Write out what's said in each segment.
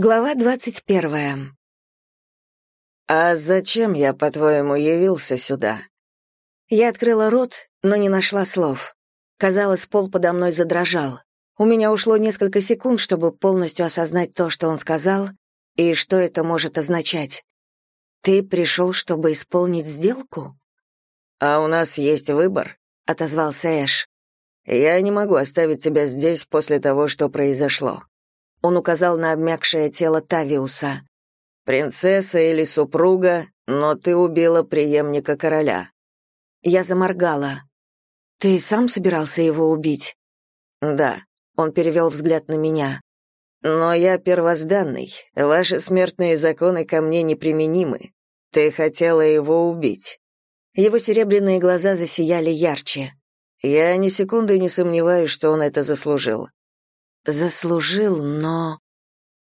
Глава двадцать первая. «А зачем я, по-твоему, явился сюда?» Я открыла рот, но не нашла слов. Казалось, пол подо мной задрожал. У меня ушло несколько секунд, чтобы полностью осознать то, что он сказал, и что это может означать. «Ты пришел, чтобы исполнить сделку?» «А у нас есть выбор», — отозвался Эш. «Я не могу оставить тебя здесь после того, что произошло. Он указал на обмякшее тело Тавиуса. «Принцесса или супруга, но ты убила преемника короля». Я заморгала. «Ты сам собирался его убить?» «Да», — он перевел взгляд на меня. «Но я первозданный. Ваши смертные законы ко мне неприменимы. Ты хотела его убить». Его серебряные глаза засияли ярче. Я ни секунды не сомневаюсь, что он это заслужил. Заслужил, но...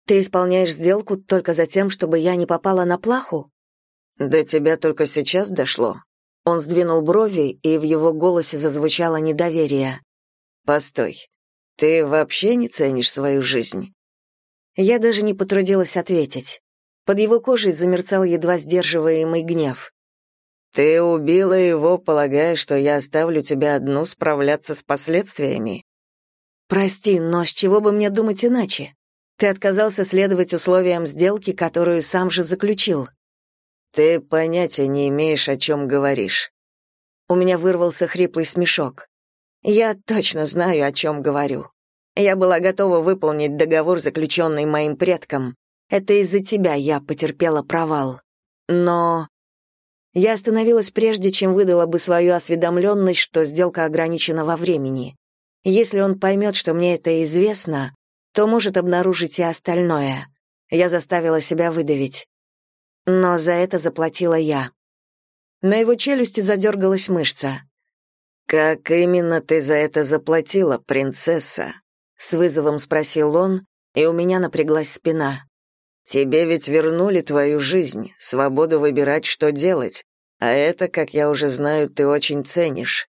Ты исполняешь сделку только за тем, чтобы я не попала на плаху? До тебя только сейчас дошло. Он сдвинул брови, и в его голосе зазвучало недоверие. Постой. Ты вообще не ценишь свою жизнь? Я даже не потрудилась ответить. Под его кожей замерцал едва сдерживаемый гнев. Ты убила его, полагая, что я оставлю тебя одну справляться с последствиями? Прости, но с чего бы мне думать иначе? Ты отказался следовать условиям сделки, которую сам же заключил. Ты понятия не имеешь, о чем говоришь. У меня вырвался хриплый смешок. Я точно знаю, о чем говорю. Я была готова выполнить договор, заключенный моим предком. Это из-за тебя я потерпела провал. Но я остановилась прежде, чем выдала бы свою осведомленность, что сделка ограничена во времени. Если он поймет, что мне это известно, то может обнаружить и остальное. Я заставила себя выдавить. Но за это заплатила я. На его челюсти задергалась мышца. «Как именно ты за это заплатила, принцесса?» С вызовом спросил он, и у меня напряглась спина. «Тебе ведь вернули твою жизнь, свободу выбирать, что делать, а это, как я уже знаю, ты очень ценишь.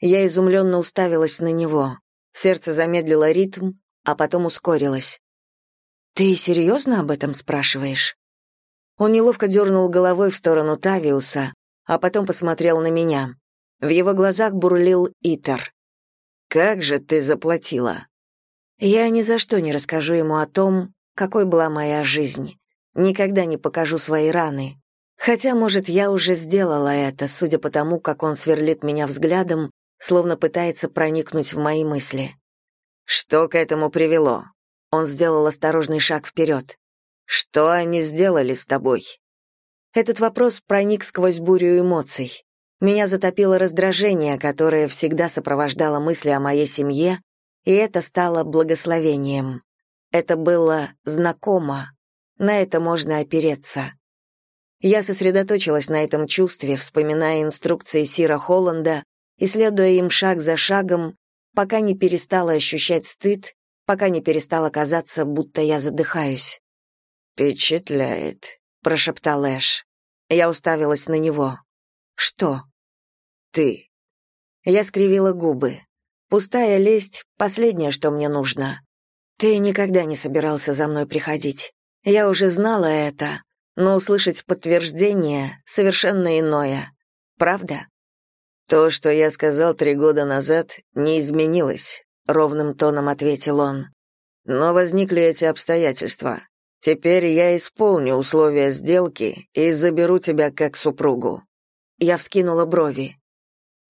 Я изумленно уставилась на него. Сердце замедлило ритм, а потом ускорилось. «Ты серьезно об этом спрашиваешь?» Он неловко дернул головой в сторону Тавиуса, а потом посмотрел на меня. В его глазах бурлил Итер. «Как же ты заплатила?» «Я ни за что не расскажу ему о том, какой была моя жизнь. Никогда не покажу свои раны. Хотя, может, я уже сделала это, судя по тому, как он сверлит меня взглядом словно пытается проникнуть в мои мысли. Что к этому привело? Он сделал осторожный шаг вперед. Что они сделали с тобой? Этот вопрос проник сквозь бурю эмоций. Меня затопило раздражение, которое всегда сопровождало мысли о моей семье, и это стало благословением. Это было знакомо. На это можно опереться. Я сосредоточилась на этом чувстве, вспоминая инструкции Сира Холланда, и следуя им шаг за шагом, пока не перестала ощущать стыд, пока не перестала казаться, будто я задыхаюсь. «Впечатляет», — прошептал Эш. Я уставилась на него. «Что?» «Ты». Я скривила губы. Пустая лесть — последнее, что мне нужно. Ты никогда не собирался за мной приходить. Я уже знала это, но услышать подтверждение — совершенно иное. Правда? «То, что я сказал три года назад, не изменилось», — ровным тоном ответил он. «Но возникли эти обстоятельства. Теперь я исполню условия сделки и заберу тебя как супругу». Я вскинула брови.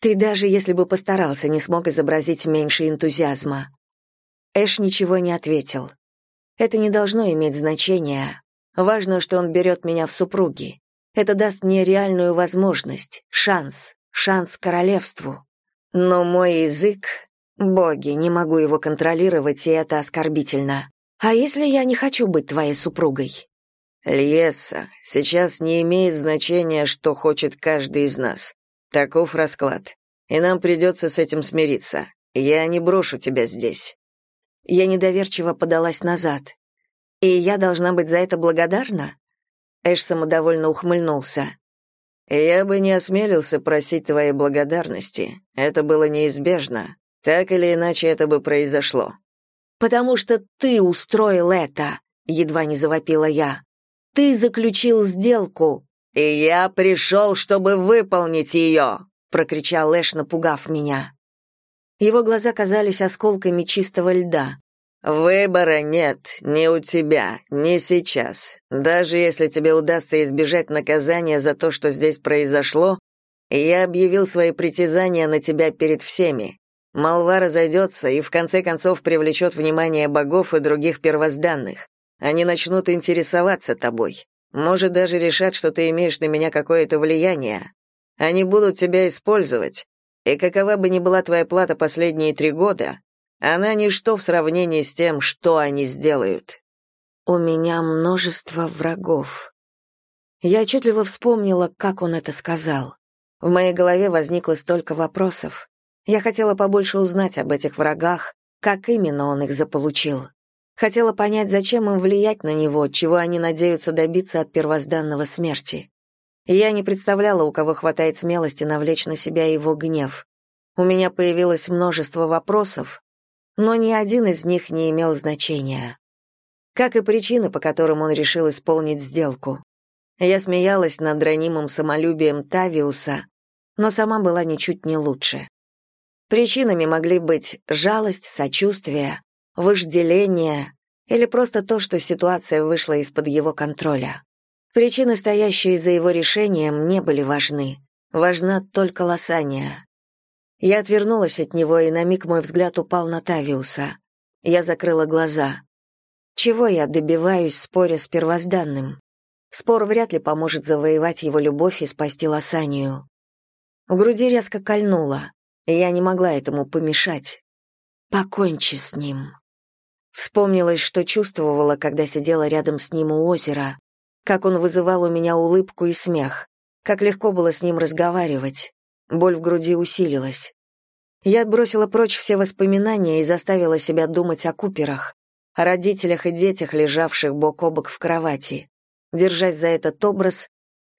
«Ты даже если бы постарался, не смог изобразить меньше энтузиазма». Эш ничего не ответил. «Это не должно иметь значения. Важно, что он берет меня в супруги. Это даст мне реальную возможность, шанс, шанс королевству. Но мой язык... Боги, не могу его контролировать, и это оскорбительно. А если я не хочу быть твоей супругой? Льеса, сейчас не имеет значения, что хочет каждый из нас. Таков расклад. И нам придется с этим смириться. Я не брошу тебя здесь. Я недоверчиво подалась назад. И я должна быть за это благодарна? Эш самодовольно ухмыльнулся. Я бы не осмелился просить твоей благодарности. Это было неизбежно. Так или иначе это бы произошло. Потому что ты устроил это. едва не завопила я. Ты заключил сделку. И я пришел, чтобы выполнить ее!» — прокричал Эш, напугав меня. Его глаза казались осколками чистого льда. «Выбора нет, ни у тебя, ни сейчас. Даже если тебе удастся избежать наказания за то, что здесь произошло, я объявил свои притязания на тебя перед всеми. Молва разойдется и в конце концов привлечет внимание богов и других первозданных. Они начнут интересоваться тобой. Может, даже решат, что ты имеешь на меня какое-то влияние. Они будут тебя использовать. И какова бы ни была твоя плата последние три года, она ничто в сравнении с тем, что они сделают. У меня множество врагов. Я отчетливо вспомнила, как он это сказал. В моей голове возникло столько вопросов. Я хотела побольше узнать об этих врагах, как именно он их заполучил. Хотела понять, зачем им влиять на него, чего они надеются добиться от первозданного смерти. я не представляла, у кого хватает смелости навлечь на себя его гнев. У меня появилось множество вопросов, но ни один из них не имел значения. Как и причины, по которым он решил исполнить сделку. Я смеялась над ранимым самолюбием Тавиуса, но сама была ничуть не лучше. Причинами могли быть жалость, сочувствие, вожделение или просто то, что ситуация вышла из-под его контроля. Причины, стоящие за его решением, не были важны. Важна только Лосания. Я отвернулась от него, и на миг мой взгляд упал на Тавиуса. Я закрыла глаза. Чего я добиваюсь, споря с первозданным? Спор вряд ли поможет завоевать его любовь и спасти Лосанию. В груди резко кольнуло, я не могла этому помешать. Покончи с ним. Вспомнилось, что чувствовала, когда сидела рядом с ним у озера, как он вызывал у меня улыбку и смех, как легко было с ним разговаривать. Боль в груди усилилась. Я отбросила прочь все воспоминания и заставила себя думать о Куперах, о родителях и детях, лежавших бок о бок в кровати. Держась за этот образ,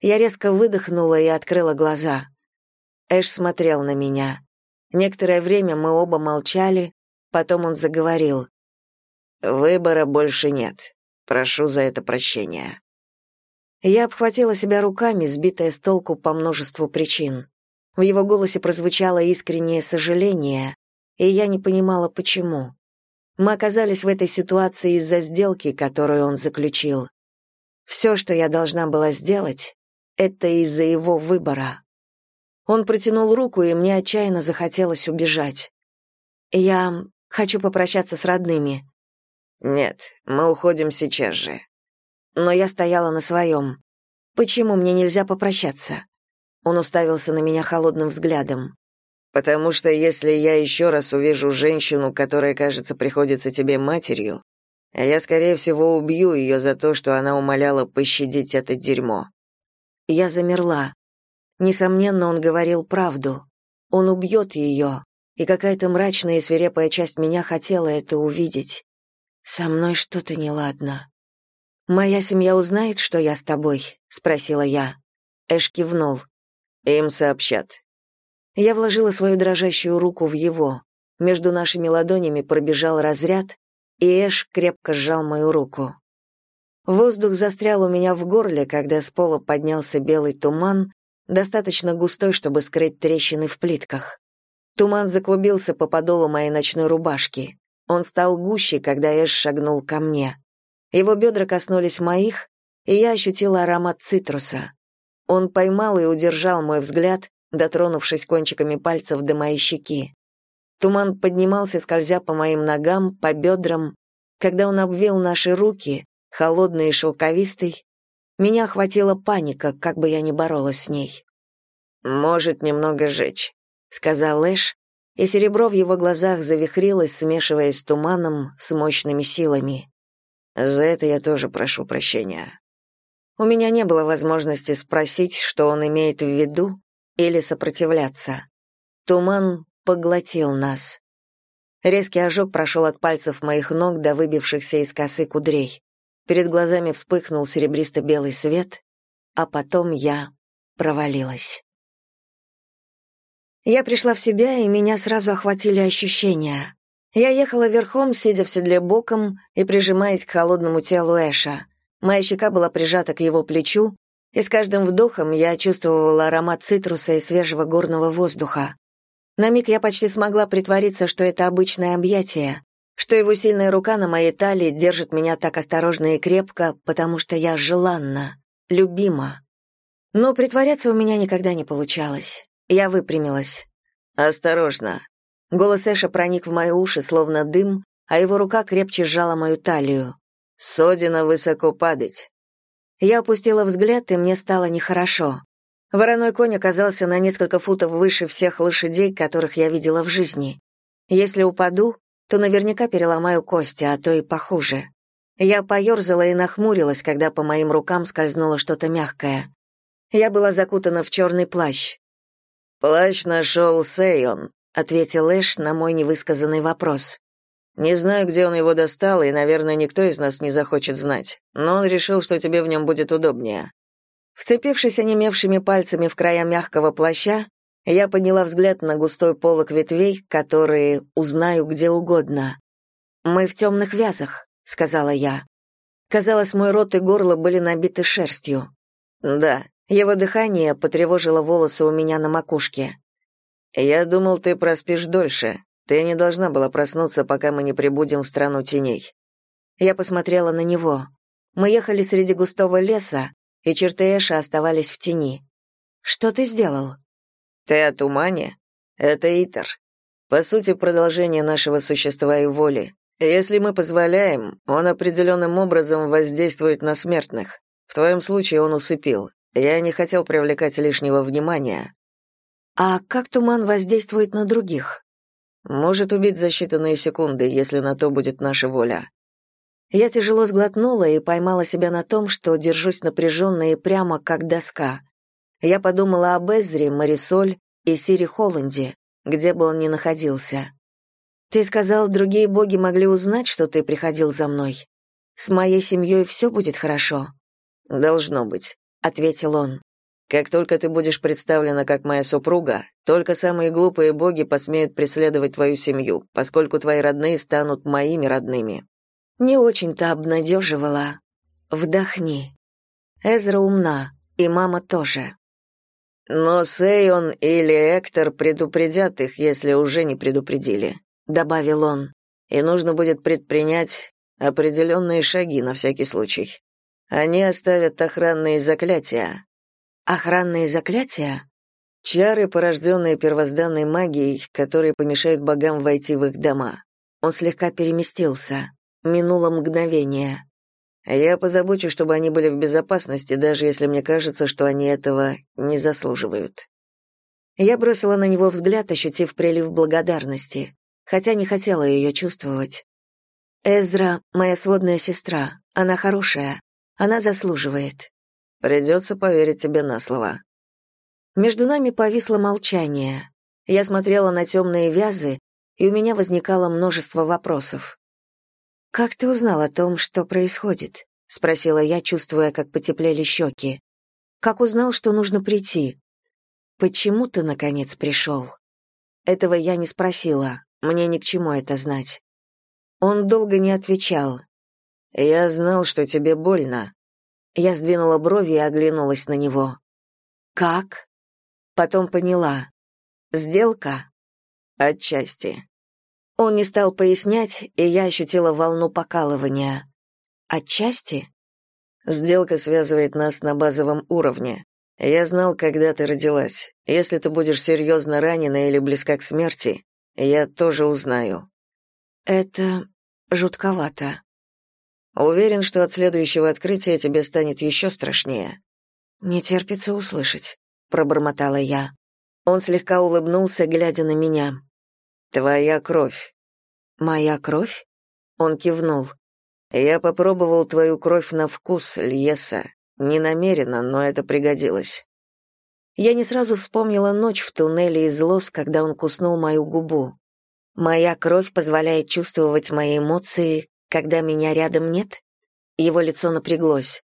я резко выдохнула и открыла глаза. Эш смотрел на меня. Некоторое время мы оба молчали, потом он заговорил. «Выбора больше нет. Прошу за это прощения». Я обхватила себя руками, сбитая с толку по множеству причин. В его голосе прозвучало искреннее сожаление, и я не понимала, почему. Мы оказались в этой ситуации из-за сделки, которую он заключил. Все, что я должна была сделать, это из-за его выбора. Он протянул руку, и мне отчаянно захотелось убежать. Я хочу попрощаться с родными. Нет, мы уходим сейчас же. Но я стояла на своем. Почему мне нельзя попрощаться? Он уставился на меня холодным взглядом. «Потому что если я еще раз увижу женщину, которая, кажется, приходится тебе матерью, я, скорее всего, убью ее за то, что она умоляла пощадить это дерьмо». Я замерла. Несомненно, он говорил правду. Он убьет ее, и какая-то мрачная и свирепая часть меня хотела это увидеть. Со мной что-то неладно. «Моя семья узнает, что я с тобой?» — спросила я. Эш кивнул. Им сообщат. Я вложила свою дрожащую руку в его. Между нашими ладонями пробежал разряд, и Эш крепко сжал мою руку. Воздух застрял у меня в горле, когда с пола поднялся белый туман, достаточно густой, чтобы скрыть трещины в плитках. Туман заклубился по подолу моей ночной рубашки. Он стал гуще, когда Эш шагнул ко мне. Его бедра коснулись моих, и я ощутила аромат цитруса. Он поймал и удержал мой взгляд, дотронувшись кончиками пальцев до моей щеки. Туман поднимался, скользя по моим ногам, по бедрам. Когда он обвил наши руки, холодный и шелковистый, меня охватила паника, как бы я ни боролась с ней. «Может немного жечь», — сказал Эш, и серебро в его глазах завихрилось, смешиваясь с туманом, с мощными силами. «За это я тоже прошу прощения». У меня не было возможности спросить, что он имеет в виду, или сопротивляться. Туман поглотил нас. Резкий ожог прошел от пальцев моих ног до выбившихся из косы кудрей. Перед глазами вспыхнул серебристо-белый свет, а потом я провалилась. Я пришла в себя, и меня сразу охватили ощущения. Я ехала верхом, сидя в седле боком и прижимаясь к холодному телу Эша. Моя щека была прижата к его плечу, и с каждым вдохом я чувствовала аромат цитруса и свежего горного воздуха. На миг я почти смогла притвориться, что это обычное объятие, что его сильная рука на моей талии держит меня так осторожно и крепко, потому что я желанна, любима. Но притворяться у меня никогда не получалось. Я выпрямилась. «Осторожно». Голос Эша проник в мои уши, словно дым, а его рука крепче сжала мою талию. «Содина высоко падать». Я опустила взгляд, и мне стало нехорошо. Вороной конь оказался на несколько футов выше всех лошадей, которых я видела в жизни. Если упаду, то наверняка переломаю кости, а то и похуже. Я поерзала и нахмурилась, когда по моим рукам скользнуло что-то мягкое. Я была закутана в черный плащ. «Плащ нашел Сейон», — ответил Эш на мой невысказанный вопрос. «Не знаю, где он его достал, и, наверное, никто из нас не захочет знать, но он решил, что тебе в нем будет удобнее. Вцепившись онемевшими пальцами в края мягкого плаща, я подняла взгляд на густой полог ветвей, которые узнаю где угодно. «Мы в темных вязах», — сказала я. Казалось, мой рот и горло были набиты шерстью. «Да». Его дыхание потревожило волосы у меня на макушке. «Я думал, ты проспишь дольше. Ты не должна была проснуться, пока мы не прибудем в страну теней». Я посмотрела на него. Мы ехали среди густого леса, и черты Эша оставались в тени. «Что ты сделал?» «Ты о тумане? Это Итер. По сути, продолжение нашего существа и воли. Если мы позволяем, он определенным образом воздействует на смертных. В твоем случае он усыпил. Я не хотел привлекать лишнего внимания». «А как туман воздействует на других?» «Может убить за считанные секунды, если на то будет наша воля. Я тяжело сглотнула и поймала себя на том, что держусь напряженно и прямо, как доска. Я подумала об Эзре, Марисоль и Сири Холланде, где бы он ни находился. «Ты сказал, другие боги могли узнать, что ты приходил за мной. С моей семьей все будет хорошо?» «Должно быть», — ответил он. «Как только ты будешь представлена как моя супруга, только самые глупые боги посмеют преследовать твою семью, поскольку твои родные станут моими родными не очень-то обнадеживала. Вдохни. Эзра умна, и мама тоже. Но Сейон или Эктор предупредят их, если уже не предупредили, добавил он. И нужно будет предпринять определенные шаги на всякий случай. Они оставят охранные заклятия. Охранные заклятия? Чары, порожденные первозданной магией, которые помешают богам войти в их дома. Он слегка переместился. Минуло мгновение. Я позабочусь, чтобы они были в безопасности, даже если мне кажется, что они этого не заслуживают. Я бросила на него взгляд, ощутив прилив благодарности, хотя не хотела ее чувствовать. Эзра — моя сводная сестра. Она хорошая. Она заслуживает. Придется поверить тебе на слово. Между нами повисло молчание. Я смотрела на темные вязы, и у меня возникало множество вопросов. «Как ты узнал о том, что происходит?» — спросила я, чувствуя, как потеплели щеки. «Как узнал, что нужно прийти?» «Почему ты, наконец, пришел?» Этого я не спросила, мне ни к чему это знать. Он долго не отвечал. «Я знал, что тебе больно». Я сдвинула брови и оглянулась на него. «Как?» Потом поняла. «Сделка?» «Отчасти». Он не стал пояснять, и я ощутила волну покалывания. Отчасти? Сделка связывает нас на базовом уровне. Я знал, когда ты родилась. Если ты будешь серьезно ранена или близка к смерти, я тоже узнаю. Это жутковато. Уверен, что от следующего открытия тебе станет еще страшнее. Не терпится услышать, пробормотала я. Он слегка улыбнулся, глядя на меня. Твоя кровь. Моя кровь? Он кивнул. Я попробовал твою кровь на вкус, Льеса. Не намеренно, но это пригодилось. Я не сразу вспомнила ночь в туннеле из лос, когда он куснул мою губу. Моя кровь позволяет чувствовать мои эмоции, когда меня рядом нет? Его лицо напряглось.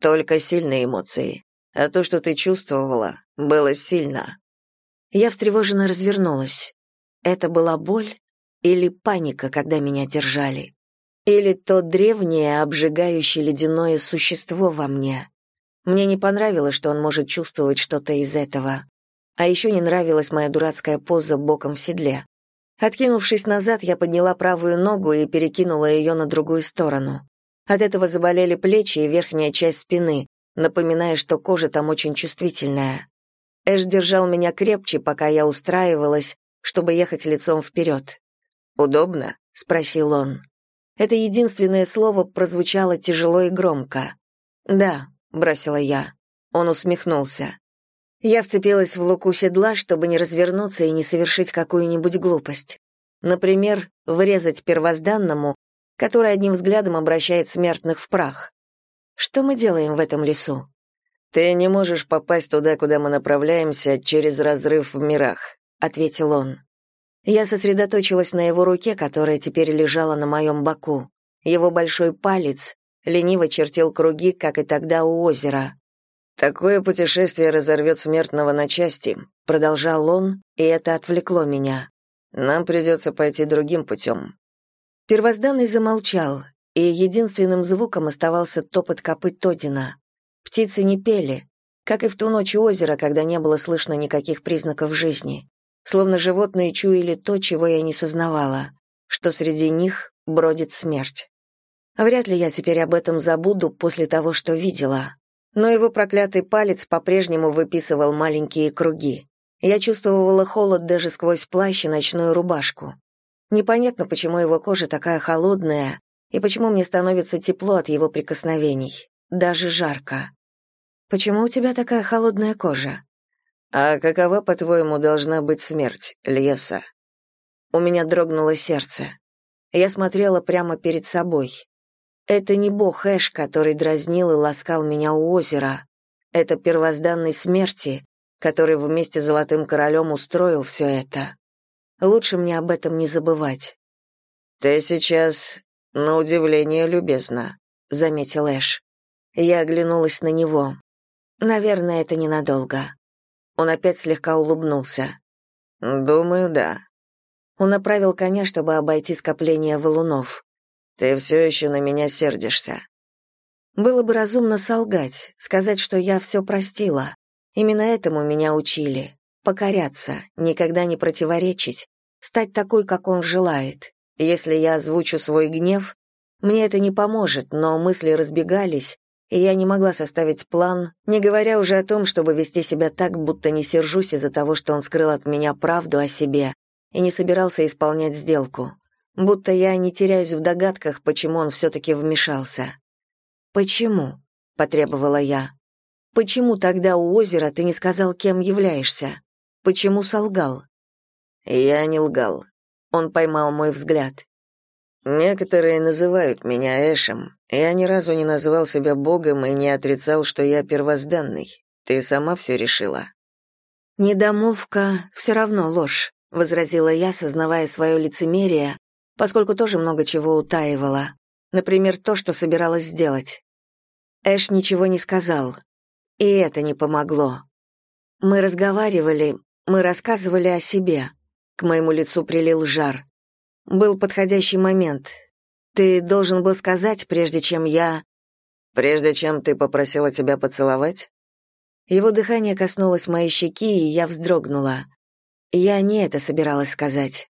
Только сильные эмоции. А то, что ты чувствовала, было сильно. Я встревоженно развернулась. Это была боль? Или паника, когда меня держали? Или то древнее, обжигающее ледяное существо во мне? Мне не понравилось, что он может чувствовать что-то из этого. А еще не нравилась моя дурацкая поза боком в седле. Откинувшись назад, я подняла правую ногу и перекинула ее на другую сторону. От этого заболели плечи и верхняя часть спины, напоминая, что кожа там очень чувствительная. Эш держал меня крепче, пока я устраивалась, чтобы ехать лицом вперед. «Удобно?» — спросил он. Это единственное слово прозвучало тяжело и громко. «Да», — бросила я. Он усмехнулся. Я вцепилась в луку седла, чтобы не развернуться и не совершить какую-нибудь глупость. Например, врезать первозданному, который одним взглядом обращает смертных в прах. Что мы делаем в этом лесу? Ты не можешь попасть туда, куда мы направляемся, через разрыв в мирах, ответил он. Я сосредоточилась на его руке, которая теперь лежала на моем боку. Его большой палец лениво чертил круги, как и тогда у озера. Такое путешествие разорвет смертного на части, продолжал он, и это отвлекло меня. Нам придется пойти другим путем». Первозданный замолчал, и единственным звуком оставался топот копыт Тодина. Птицы не пели, как и в ту ночь у озера, когда не было слышно никаких признаков жизни. Словно животные чуяли то, чего я не сознавала, что среди них бродит смерть. Вряд ли я теперь об этом забуду после того, что видела но его проклятый палец по-прежнему выписывал маленькие круги. Я чувствовала холод даже сквозь плащ и ночную рубашку. Непонятно, почему его кожа такая холодная, и почему мне становится тепло от его прикосновений, даже жарко. Почему у тебя такая холодная кожа? А какова, по-твоему, должна быть смерть, Леса? У меня дрогнуло сердце. Я смотрела прямо перед собой. Это не бог Эш, который дразнил и ласкал меня у озера. Это первозданный смерти, который вместе с Золотым Королем устроил все это. Лучше мне об этом не забывать. «Ты сейчас, на удивление, любезна», — заметил Эш. Я оглянулась на него. «Наверное, это ненадолго». Он опять слегка улыбнулся. «Думаю, да». Он направил коня, чтобы обойти скопление валунов. Ты все еще на меня сердишься. Было бы разумно солгать, сказать, что я все простила. Именно этому меня учили. Покоряться, никогда не противоречить, стать такой, как он желает. Если я озвучу свой гнев, мне это не поможет, но мысли разбегались, и я не могла составить план, не говоря уже о том, чтобы вести себя так, будто не сержусь из-за того, что он скрыл от меня правду о себе и не собирался исполнять сделку будто я не теряюсь в догадках, почему он все-таки вмешался. «Почему?» — потребовала я. «Почему тогда у озера ты не сказал, кем являешься? Почему солгал?» «Я не лгал». Он поймал мой взгляд. «Некоторые называют меня Эшем. Я ни разу не называл себя Богом и не отрицал, что я первозданный. Ты сама все решила». «Недомолвка все равно ложь», — возразила я, сознавая свое лицемерие, поскольку тоже много чего утаивала. Например, то, что собиралась сделать. Эш ничего не сказал. И это не помогло. Мы разговаривали, мы рассказывали о себе. К моему лицу прилил жар. Был подходящий момент. Ты должен был сказать, прежде чем я... Прежде чем ты попросила тебя поцеловать? Его дыхание коснулось моей щеки, и я вздрогнула. Я не это собиралась сказать.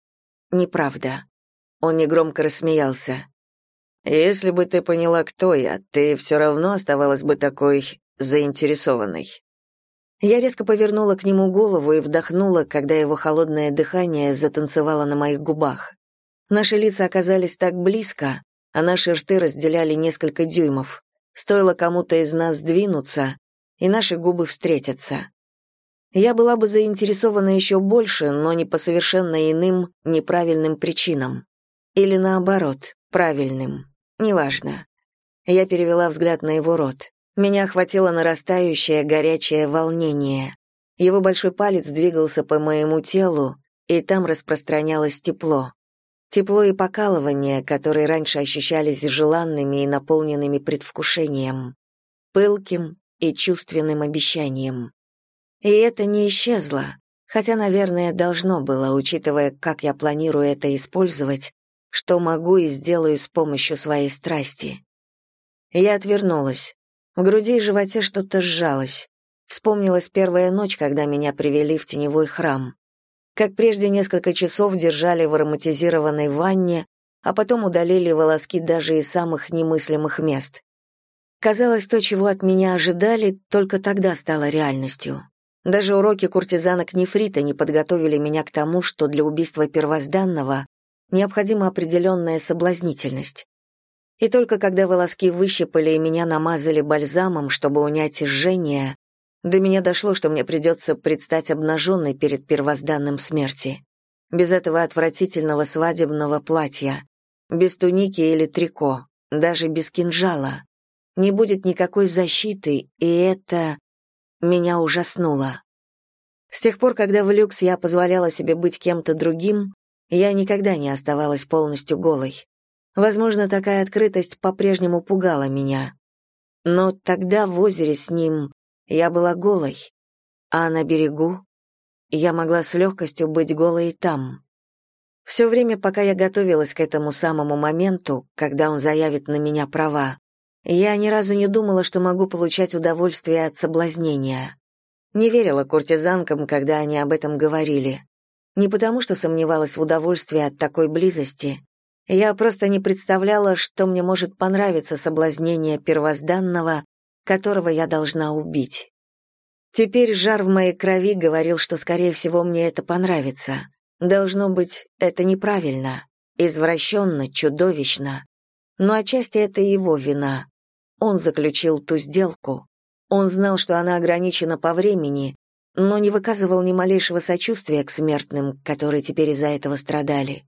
Неправда. Он негромко рассмеялся. «Если бы ты поняла, кто я, ты все равно оставалась бы такой заинтересованной». Я резко повернула к нему голову и вдохнула, когда его холодное дыхание затанцевало на моих губах. Наши лица оказались так близко, а наши рты разделяли несколько дюймов. Стоило кому-то из нас двинуться, и наши губы встретятся. Я была бы заинтересована еще больше, но не по совершенно иным, неправильным причинам. Или наоборот, правильным. Неважно. Я перевела взгляд на его рот. Меня охватило нарастающее горячее волнение. Его большой палец двигался по моему телу, и там распространялось тепло. Тепло и покалывание, которые раньше ощущались желанными и наполненными предвкушением, пылким и чувственным обещанием. И это не исчезло. Хотя, наверное, должно было, учитывая, как я планирую это использовать, что могу и сделаю с помощью своей страсти. Я отвернулась. В груди и животе что-то сжалось. Вспомнилась первая ночь, когда меня привели в теневой храм. Как прежде несколько часов держали в ароматизированной ванне, а потом удалили волоски даже из самых немыслимых мест. Казалось, то, чего от меня ожидали, только тогда стало реальностью. Даже уроки куртизанок нефрита не подготовили меня к тому, что для убийства первозданного необходима определенная соблазнительность. И только когда волоски выщипали и меня намазали бальзамом, чтобы унять жжение, до меня дошло, что мне придется предстать обнаженной перед первозданным смерти. Без этого отвратительного свадебного платья, без туники или трико, даже без кинжала. Не будет никакой защиты, и это меня ужаснуло. С тех пор, когда в люкс я позволяла себе быть кем-то другим, я никогда не оставалась полностью голой. Возможно, такая открытость по-прежнему пугала меня. Но тогда в озере с ним я была голой, а на берегу я могла с легкостью быть голой и там. Все время, пока я готовилась к этому самому моменту, когда он заявит на меня права, я ни разу не думала, что могу получать удовольствие от соблазнения. Не верила куртизанкам, когда они об этом говорили. Не потому, что сомневалась в удовольствии от такой близости. Я просто не представляла, что мне может понравиться соблазнение первозданного, которого я должна убить. Теперь жар в моей крови говорил, что, скорее всего, мне это понравится. Должно быть, это неправильно, извращенно, чудовищно. Но отчасти это его вина. Он заключил ту сделку. Он знал, что она ограничена по времени, но не выказывал ни малейшего сочувствия к смертным, которые теперь из-за этого страдали.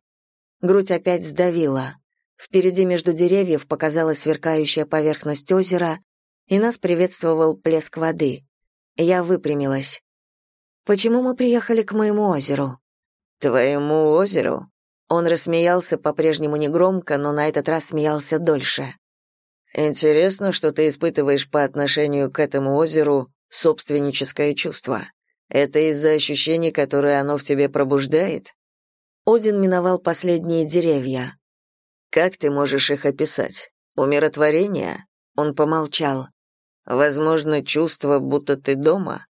Грудь опять сдавила. Впереди между деревьев показалась сверкающая поверхность озера, и нас приветствовал плеск воды. Я выпрямилась. «Почему мы приехали к моему озеру?» «Твоему озеру?» Он рассмеялся по-прежнему негромко, но на этот раз смеялся дольше. «Интересно, что ты испытываешь по отношению к этому озеру собственническое чувство. Это из-за ощущений, которые оно в тебе пробуждает? Один миновал последние деревья. Как ты можешь их описать? Умиротворение? Он помолчал. Возможно, чувство, будто ты дома?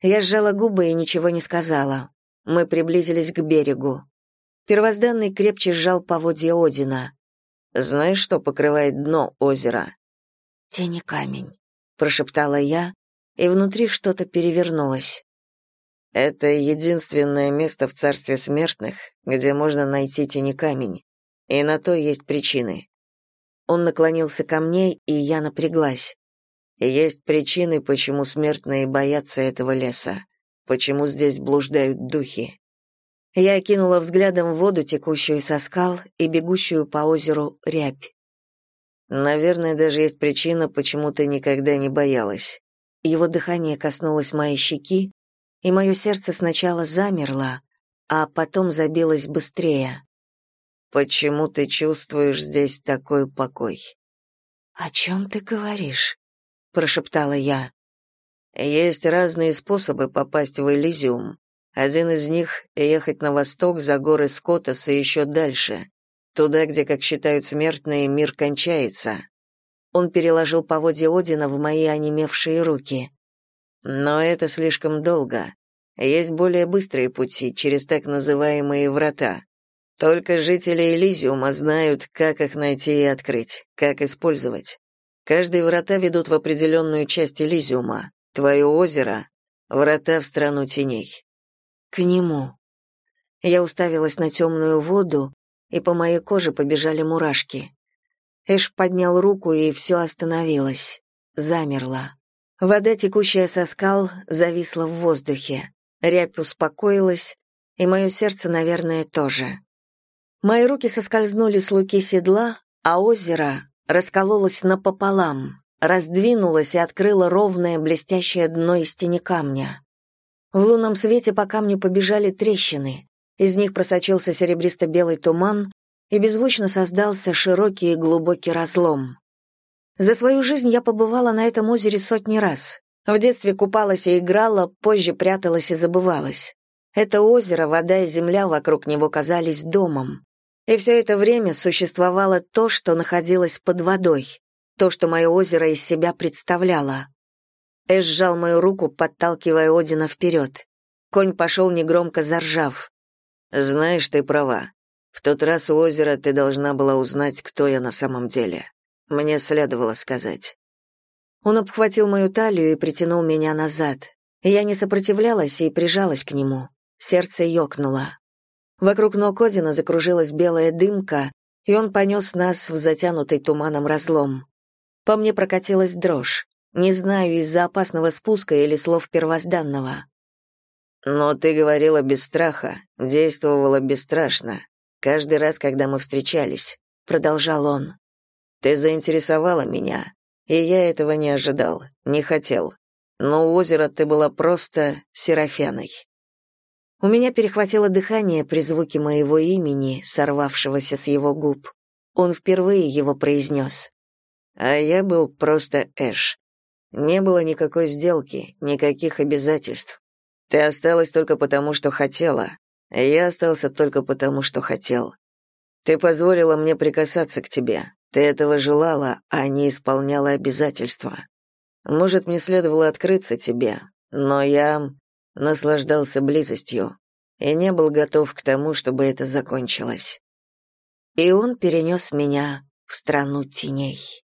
Я сжала губы и ничего не сказала. Мы приблизились к берегу. Первозданный крепче сжал поводья Одина. Знаешь, что покрывает дно озера? Тени камень, прошептала я, и внутри что-то перевернулось. Это единственное место в царстве смертных, где можно найти тени камень, и на то есть причины. Он наклонился ко мне, и я напряглась. Есть причины, почему смертные боятся этого леса, почему здесь блуждают духи. Я окинула взглядом воду, текущую со скал, и бегущую по озеру рябь. Наверное, даже есть причина, почему ты никогда не боялась. Его дыхание коснулось моей щеки, и мое сердце сначала замерло, а потом забилось быстрее. «Почему ты чувствуешь здесь такой покой?» «О чем ты говоришь?» — прошептала я. «Есть разные способы попасть в Элизиум. Один из них — ехать на восток за горы Скотас и еще дальше, туда, где, как считают смертные, мир кончается». Он переложил поводья Одина в мои онемевшие руки. Но это слишком долго. Есть более быстрые пути через так называемые врата. Только жители Элизиума знают, как их найти и открыть, как использовать. Каждые врата ведут в определенную часть Элизиума. Твое озеро — врата в страну теней. К нему. Я уставилась на темную воду, и по моей коже побежали мурашки. Эш поднял руку, и все остановилось. Замерло. Вода, текущая со скал, зависла в воздухе. Рябь успокоилась, и мое сердце, наверное, тоже. Мои руки соскользнули с луки седла, а озеро раскололось напополам, раздвинулось и открыло ровное блестящее дно из тени камня. В лунном свете по камню побежали трещины. Из них просочился серебристо-белый туман, и беззвучно создался широкий и глубокий разлом. За свою жизнь я побывала на этом озере сотни раз. В детстве купалась и играла, позже пряталась и забывалась. Это озеро, вода и земля вокруг него казались домом. И все это время существовало то, что находилось под водой, то, что мое озеро из себя представляло. Эш сжал мою руку, подталкивая Одина вперед. Конь пошел негромко заржав. «Знаешь, ты права. В тот раз у озера ты должна была узнать, кто я на самом деле. Мне следовало сказать». Он обхватил мою талию и притянул меня назад. Я не сопротивлялась и прижалась к нему. Сердце ёкнуло. Вокруг ног Одина закружилась белая дымка, и он понес нас в затянутый туманом разлом. По мне прокатилась дрожь. Не знаю, из-за опасного спуска или слов первозданного. «Но ты говорила без страха, действовала бесстрашно. Каждый раз, когда мы встречались», — продолжал он. «Ты заинтересовала меня, и я этого не ожидал, не хотел. Но у озера ты была просто Серафяной». У меня перехватило дыхание при звуке моего имени, сорвавшегося с его губ. Он впервые его произнес. А я был просто Эш. Не было никакой сделки, никаких обязательств. Ты осталась только потому, что хотела. Я остался только потому, что хотел. Ты позволила мне прикасаться к тебе. Ты этого желала, а не исполняла обязательства. Может, мне следовало открыться тебе, но я наслаждался близостью и не был готов к тому, чтобы это закончилось. И он перенес меня в страну теней.